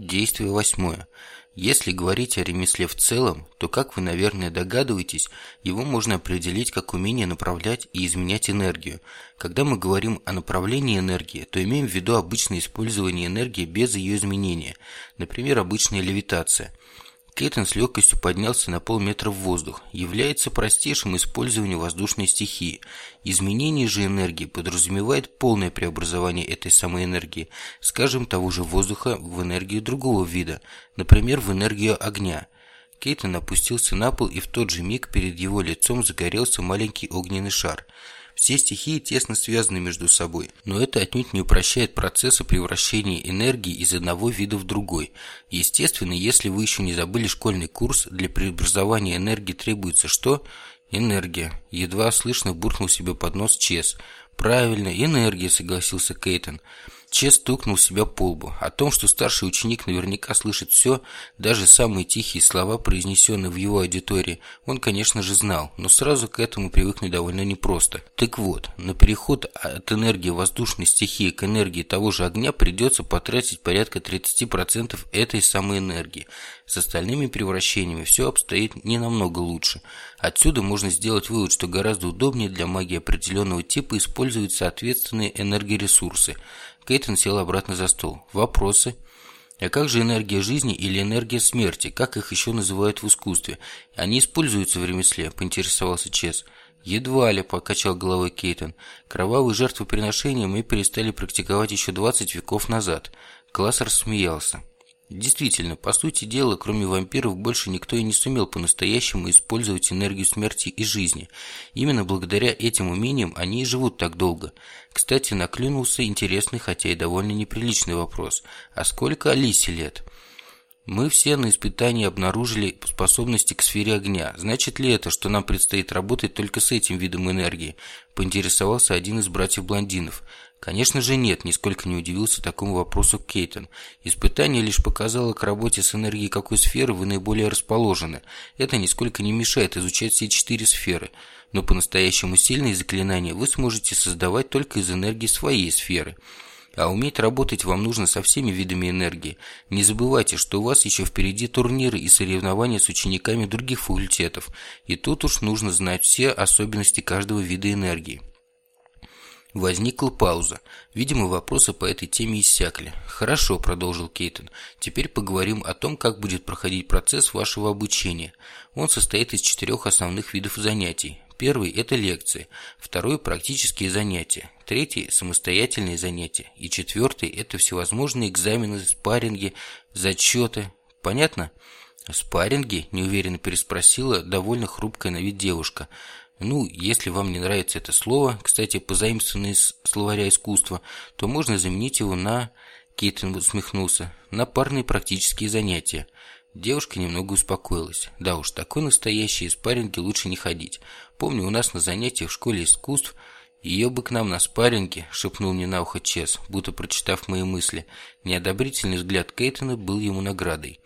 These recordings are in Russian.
Действие восьмое. Если говорить о ремесле в целом, то, как вы, наверное, догадываетесь, его можно определить как умение направлять и изменять энергию. Когда мы говорим о направлении энергии, то имеем в виду обычное использование энергии без ее изменения, например, обычная левитация – Кейтон с легкостью поднялся на полметра в воздух. Является простейшим использованием воздушной стихии. Изменение же энергии подразумевает полное преобразование этой самой энергии, скажем, того же воздуха в энергию другого вида, например, в энергию огня. Кейтон опустился на пол, и в тот же миг перед его лицом загорелся маленький огненный шар – все стихии тесно связаны между собой, но это отнюдь не упрощает процесса превращения энергии из одного вида в другой. Естественно, если вы еще не забыли школьный курс, для преобразования энергии требуется что? Энергия. Едва слышно буркнул себе под нос Чес. Правильно, энергия, согласился Кейтон. Чес стукнул себя по лбу. О том, что старший ученик наверняка слышит все, даже самые тихие слова, произнесенные в его аудитории, он, конечно же, знал, но сразу к этому привыкнуть довольно непросто. Так вот, на переход от энергии воздушной стихии к энергии того же огня придется потратить порядка 30% этой самой энергии. С остальными превращениями все обстоит не намного лучше. Отсюда можно сделать вывод, что гораздо удобнее для магии определенного типа использовать соответственные энергоресурсы – Кейтон сел обратно за стол. Вопросы? А как же энергия жизни или энергия смерти? Как их еще называют в искусстве? Они используются в ремесле, поинтересовался Чес. Едва ли, покачал головой Кейтон. Кровавые жертвоприношения мы перестали практиковать еще 20 веков назад. Класс рассмеялся. Действительно, по сути дела, кроме вампиров, больше никто и не сумел по-настоящему использовать энергию смерти и жизни. Именно благодаря этим умениям они и живут так долго. Кстати, наклюнулся интересный, хотя и довольно неприличный вопрос. А сколько Алисе лет? Мы все на испытании обнаружили способности к сфере огня. Значит ли это, что нам предстоит работать только с этим видом энергии? Поинтересовался один из братьев-блондинов. Конечно же нет, нисколько не удивился такому вопросу Кейтон. Испытание лишь показало к работе с энергией какой сферы вы наиболее расположены. Это нисколько не мешает изучать все четыре сферы. Но по-настоящему сильные заклинания вы сможете создавать только из энергии своей сферы. А уметь работать вам нужно со всеми видами энергии. Не забывайте, что у вас еще впереди турниры и соревнования с учениками других факультетов. И тут уж нужно знать все особенности каждого вида энергии. Возникла пауза. Видимо, вопросы по этой теме иссякли. «Хорошо», – продолжил Кейтон. «Теперь поговорим о том, как будет проходить процесс вашего обучения. Он состоит из четырех основных видов занятий. Первый – это лекции. Второй – практические занятия. Третий – самостоятельные занятия. И четвертый – это всевозможные экзамены, спарринги, зачеты. Понятно?» «Спарринги?» – неуверенно переспросила довольно хрупкая на вид девушка – ну, если вам не нравится это слово, кстати, позаимствованное из словаря искусства, то можно заменить его на, Кейтон усмехнулся, на парные практические занятия. Девушка немного успокоилась. Да уж, такой настоящий спарринги лучше не ходить. Помню, у нас на занятиях в школе искусств «Ее бы к нам на спарринге», — шепнул мне на ухо Чес, будто прочитав мои мысли. Неодобрительный взгляд Кейтона был ему наградой.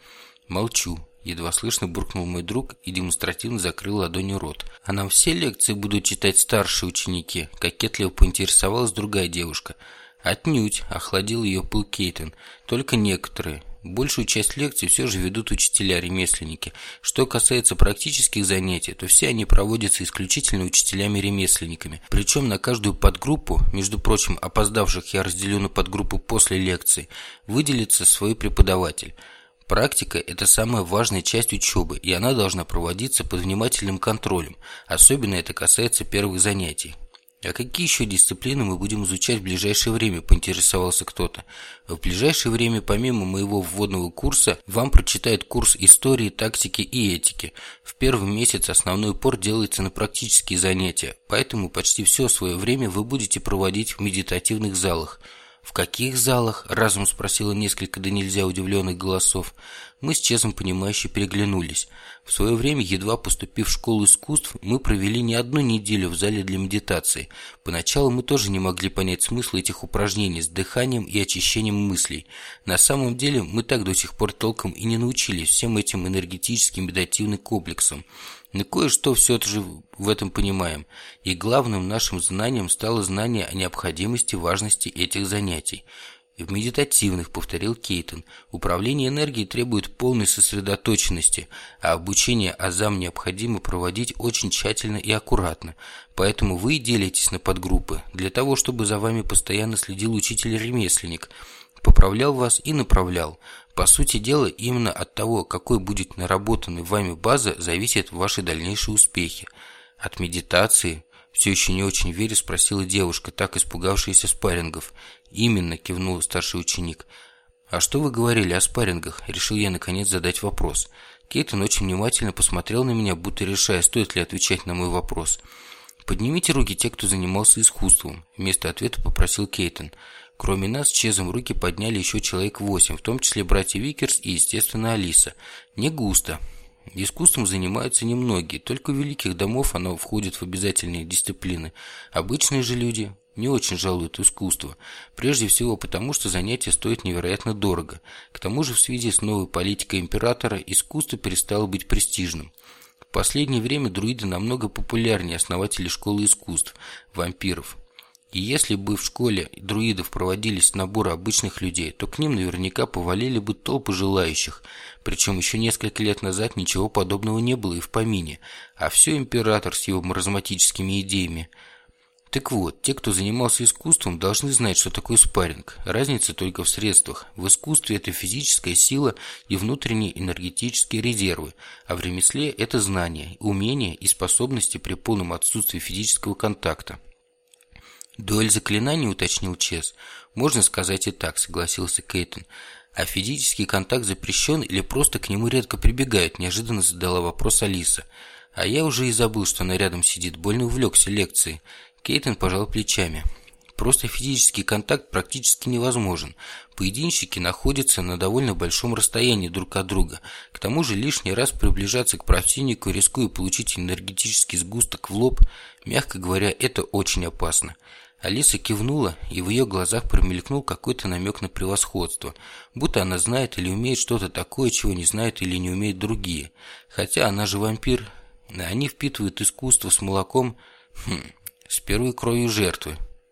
«Молчу. Едва слышно буркнул мой друг и демонстративно закрыл ладонью рот. «А нам все лекции будут читать старшие ученики?» Кокетливо поинтересовалась другая девушка. «Отнюдь», – охладил ее пыл Кейтон. «Только некоторые. Большую часть лекций все же ведут учителя-ремесленники. Что касается практических занятий, то все они проводятся исключительно учителями-ремесленниками. Причем на каждую подгруппу, между прочим, опоздавших я разделю на подгруппу после лекции, выделится свой преподаватель – Практика – это самая важная часть учебы, и она должна проводиться под внимательным контролем. Особенно это касается первых занятий. «А какие еще дисциплины мы будем изучать в ближайшее время?» – поинтересовался кто-то. «В ближайшее время, помимо моего вводного курса, вам прочитают курс истории, тактики и этики. В первый месяц основной упор делается на практические занятия, поэтому почти все свое время вы будете проводить в медитативных залах – «В каких залах?» – разум спросила несколько да нельзя удивленных голосов. Мы с Чезом понимающе переглянулись. В свое время, едва поступив в школу искусств, мы провели не одну неделю в зале для медитации. Поначалу мы тоже не могли понять смысл этих упражнений с дыханием и очищением мыслей. На самом деле, мы так до сих пор толком и не научились всем этим энергетическим медитативным комплексам. Но кое-что все же в этом понимаем, и главным нашим знанием стало знание о необходимости важности этих занятий. «В медитативных», — повторил Кейтон. «Управление энергией требует полной сосредоточенности, а обучение азам необходимо проводить очень тщательно и аккуратно. Поэтому вы делитесь на подгруппы, для того, чтобы за вами постоянно следил учитель-ремесленник, поправлял вас и направлял. По сути дела, именно от того, какой будет наработанной вами база, зависят ваши дальнейшие успехи. От медитации, все еще не очень веря, спросила девушка, так испугавшаяся спаррингов. «Именно», – кивнул старший ученик. «А что вы говорили о спаррингах?» – решил я наконец задать вопрос. Кейтон очень внимательно посмотрел на меня, будто решая, стоит ли отвечать на мой вопрос. «Поднимите руки те, кто занимался искусством», – вместо ответа попросил Кейтон. Кроме нас с Чезом руки подняли еще человек восемь, в том числе братья Викерс и, естественно, Алиса. Не густо. Искусством занимаются немногие, только у великих домов оно входит в обязательные дисциплины. Обычные же люди не очень жалуют искусство. Прежде всего потому, что занятие стоит невероятно дорого. К тому же в связи с новой политикой императора искусство перестало быть престижным. В последнее время друиды намного популярнее основателей школы искусств – вампиров. И если бы в школе друидов проводились наборы обычных людей, то к ним наверняка повалили бы толпы желающих. Причем еще несколько лет назад ничего подобного не было и в помине. А все император с его маразматическими идеями – так вот, те, кто занимался искусством, должны знать, что такое спарринг. Разница только в средствах. В искусстве это физическая сила и внутренние энергетические резервы, а в ремесле это знания, умения и способности при полном отсутствии физического контакта. Дуэль заклинаний, уточнил Чес. Можно сказать и так, согласился Кейтон. А физический контакт запрещен или просто к нему редко прибегают, неожиданно задала вопрос Алиса. А я уже и забыл, что она рядом сидит, больно увлекся лекцией. Кейтон пожал плечами. Просто физический контакт практически невозможен. Поединщики находятся на довольно большом расстоянии друг от друга. К тому же лишний раз приближаться к противнику, рискуя получить энергетический сгусток в лоб, мягко говоря, это очень опасно. Алиса кивнула, и в ее глазах промелькнул какой-то намек на превосходство, будто она знает или умеет что-то такое, чего не знают или не умеют другие. Хотя она же вампир, они впитывают искусство с молоком, хм, с первой кровью жертвы.